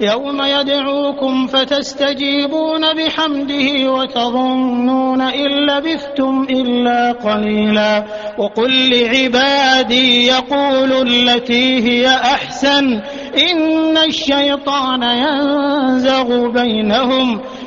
يوم يدعوكم فتستجيبون بحمده وتظنون إن لبثتم إلا قليلا. وقل لعبادي يقولوا التي هي أحسن. إن الشيطان ينزغ بينهم.